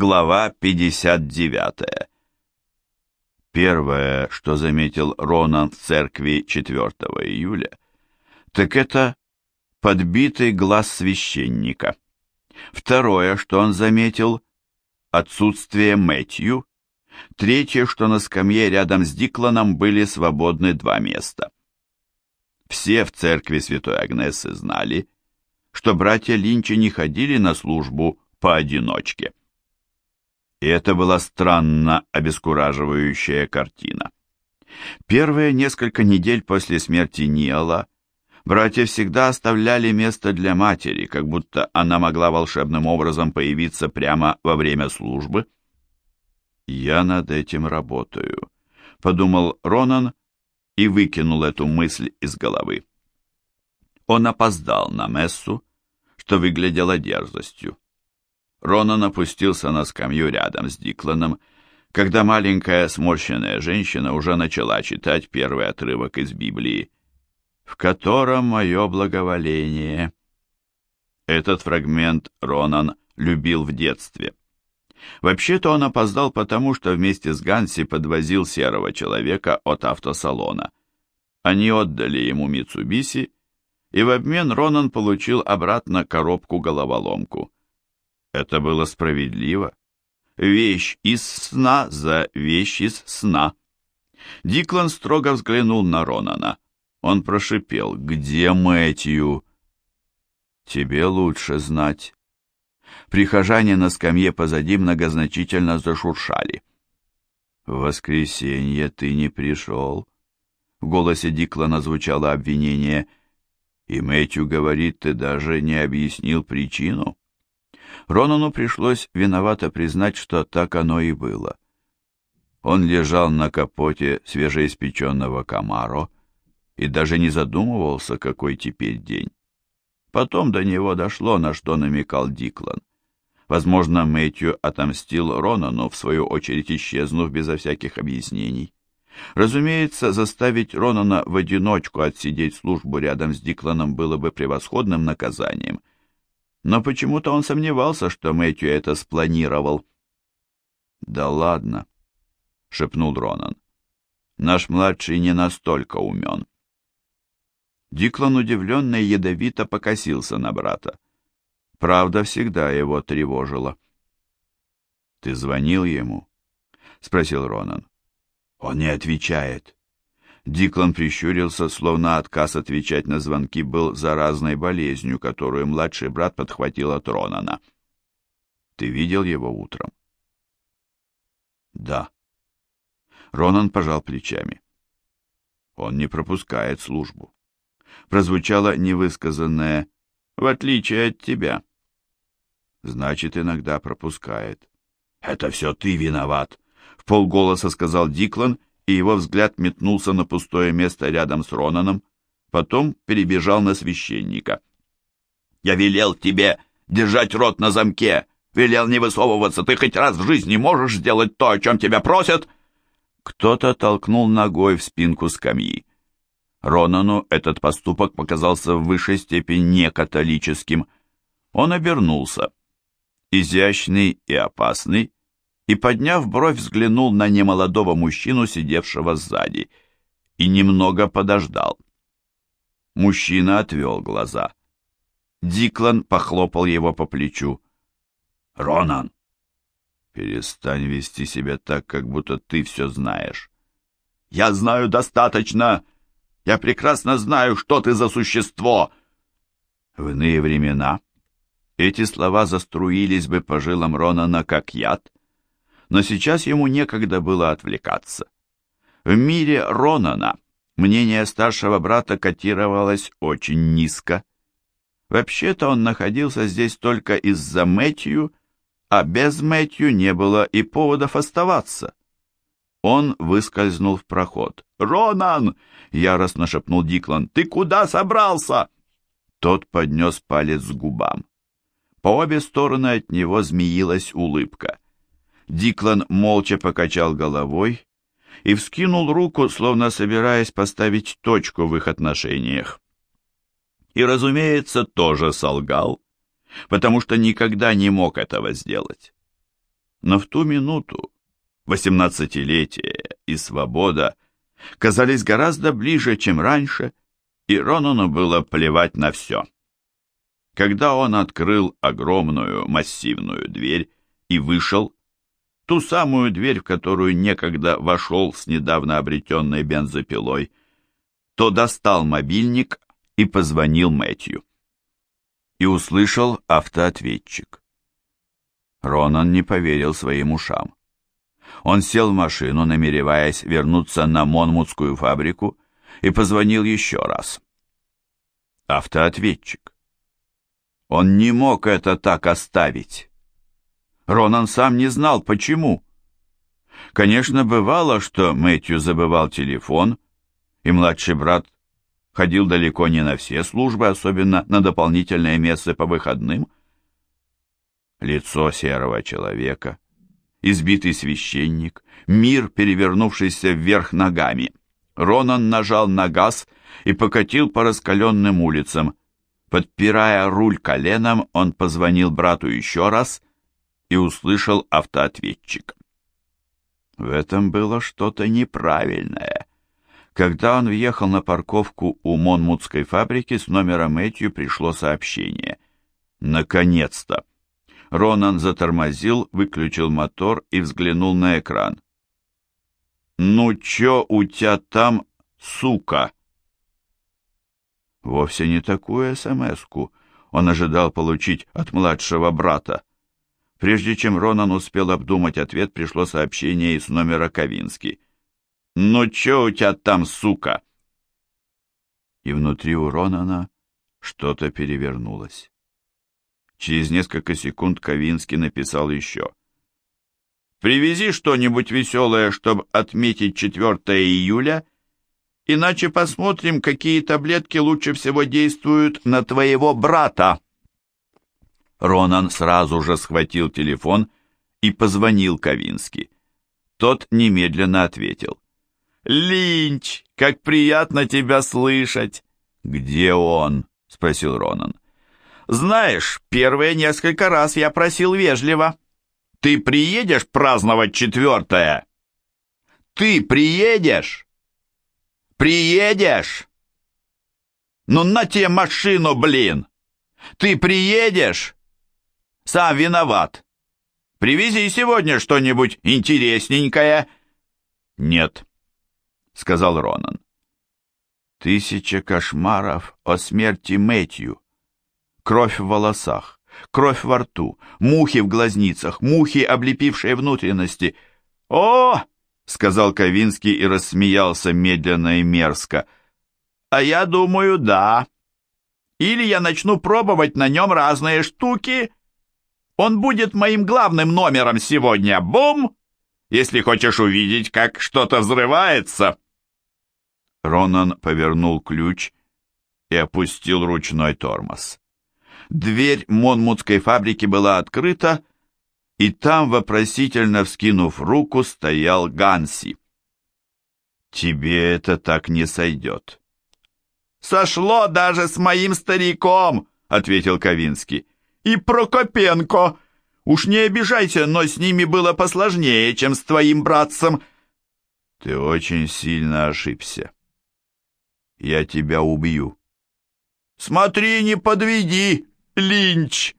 Глава 59. Первое, что заметил Ронан в церкви 4 июля, так это подбитый глаз священника. Второе, что он заметил, отсутствие Мэтью. Третье, что на скамье рядом с Дикланом были свободны два места. Все в церкви Святой Агнесы знали, что братья Линчи не ходили на службу поодиночке. И это была странно обескураживающая картина. Первые несколько недель после смерти Ниала братья всегда оставляли место для матери, как будто она могла волшебным образом появиться прямо во время службы. «Я над этим работаю», — подумал Ронан и выкинул эту мысль из головы. Он опоздал на мессу, что выглядело дерзостью. Ронан опустился на скамью рядом с Дикланом, когда маленькая сморщенная женщина уже начала читать первый отрывок из Библии, в котором мое благоволение. Этот фрагмент Ронан любил в детстве. Вообще-то он опоздал потому, что вместе с Ганси подвозил серого человека от автосалона. Они отдали ему Митсубиси, и в обмен Ронан получил обратно коробку-головоломку. Это было справедливо. Вещь из сна за вещь из сна. Диклан строго взглянул на Ронана. Он прошипел, «Где Мэтью?» «Тебе лучше знать». Прихожане на скамье позади многозначительно зашуршали. «В воскресенье ты не пришел». В голосе Диклана звучало обвинение. «И Мэтью говорит, ты даже не объяснил причину». Ронану пришлось виновато признать, что так оно и было. Он лежал на капоте свежеиспеченного Камаро и даже не задумывался, какой теперь день. Потом до него дошло, на что намекал Диклан. Возможно, Мэтью отомстил Ронану, в свою очередь исчезнув безо всяких объяснений. Разумеется, заставить Ронана в одиночку отсидеть службу рядом с Дикланом было бы превосходным наказанием. Но почему-то он сомневался, что Мэтью это спланировал. «Да ладно», — шепнул Ронан. «Наш младший не настолько умен». Диклан удивленно и ядовито покосился на брата. Правда всегда его тревожила. «Ты звонил ему?» — спросил Ронан. «Он не отвечает». Диклан прищурился, словно отказ отвечать на звонки был заразной болезнью, которую младший брат подхватил от Ронана. «Ты видел его утром?» «Да». Ронан пожал плечами. «Он не пропускает службу». Прозвучало невысказанное «в отличие от тебя». Значит, иногда пропускает. «Это все ты виноват», — в полголоса сказал Диклан, и его взгляд метнулся на пустое место рядом с Ронаном, потом перебежал на священника. «Я велел тебе держать рот на замке, велел не высовываться, ты хоть раз в жизни можешь сделать то, о чем тебя просят?» Кто-то толкнул ногой в спинку скамьи. Ронану этот поступок показался в высшей степени некатолическим. Он обернулся изящный и опасный, и, подняв бровь, взглянул на немолодого мужчину, сидевшего сзади, и немного подождал. Мужчина отвел глаза. Диклан похлопал его по плечу. «Ронан, перестань вести себя так, как будто ты все знаешь». «Я знаю достаточно! Я прекрасно знаю, что ты за существо!» В иные времена эти слова заструились бы по жилам Ронана как яд, но сейчас ему некогда было отвлекаться. В мире Ронана мнение старшего брата котировалось очень низко. Вообще-то он находился здесь только из-за Мэтью, а без Мэтью не было и поводов оставаться. Он выскользнул в проход. «Ронан!» — яростно шепнул Диклан. «Ты куда собрался?» Тот поднес палец к губам. По обе стороны от него змеилась улыбка. Диклан молча покачал головой и вскинул руку, словно собираясь поставить точку в их отношениях. И, разумеется, тоже солгал, потому что никогда не мог этого сделать. Но в ту минуту восемнадцатилетие и свобода казались гораздо ближе, чем раньше, и Ронану было плевать на все. Когда он открыл огромную массивную дверь и вышел, ту самую дверь, в которую некогда вошел с недавно обретенной бензопилой, то достал мобильник и позвонил Мэтью. И услышал автоответчик. Ронан не поверил своим ушам. Он сел в машину, намереваясь вернуться на Монмутскую фабрику, и позвонил еще раз. Автоответчик. Он не мог это так оставить. Ронан сам не знал, почему. Конечно, бывало, что Мэтью забывал телефон, и младший брат ходил далеко не на все службы, особенно на дополнительное место по выходным. Лицо серого человека, избитый священник, мир, перевернувшийся вверх ногами. Ронан нажал на газ и покатил по раскаленным улицам. Подпирая руль коленом, он позвонил брату еще раз и услышал автоответчик. В этом было что-то неправильное. Когда он въехал на парковку у Монмутской фабрики, с номера Мэтью пришло сообщение. Наконец-то! Ронан затормозил, выключил мотор и взглянул на экран. «Ну чё у тебя там, сука?» Вовсе не такую СМС-ку он ожидал получить от младшего брата. Прежде чем Ронан успел обдумать ответ, пришло сообщение из номера Ковински. «Ну чё у тебя там, сука?» И внутри у Ронана что-то перевернулось. Через несколько секунд Ковинский написал еще. «Привези что-нибудь веселое, чтобы отметить 4 июля, иначе посмотрим, какие таблетки лучше всего действуют на твоего брата». Ронан сразу же схватил телефон и позвонил Ковински. Тот немедленно ответил. «Линч, как приятно тебя слышать!» «Где он?» — спросил Ронан. Знаешь, первые несколько раз я просил вежливо. Ты приедешь праздновать четвертое? Ты приедешь? Приедешь? Ну на тебе машину, блин! Ты приедешь? Сам виноват. Привези сегодня что-нибудь интересненькое. Нет, сказал Ронан. Тысяча кошмаров о смерти Мэтью кровь в волосах, кровь во рту, мухи в глазницах, мухи, облепившие внутренности. «О!» — сказал Ковинский и рассмеялся медленно и мерзко. «А я думаю, да. Или я начну пробовать на нем разные штуки. Он будет моим главным номером сегодня. Бум! Если хочешь увидеть, как что-то взрывается». Ронан повернул ключ и опустил ручной тормоз. Дверь Монмутской фабрики была открыта, и там, вопросительно вскинув руку, стоял Ганси. «Тебе это так не сойдет». «Сошло даже с моим стариком», — ответил Ковинский. «И Прокопенко. Уж не обижайся, но с ними было посложнее, чем с твоим братцем». «Ты очень сильно ошибся. Я тебя убью». «Смотри, не подведи!» Линч!»